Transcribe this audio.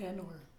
tenor.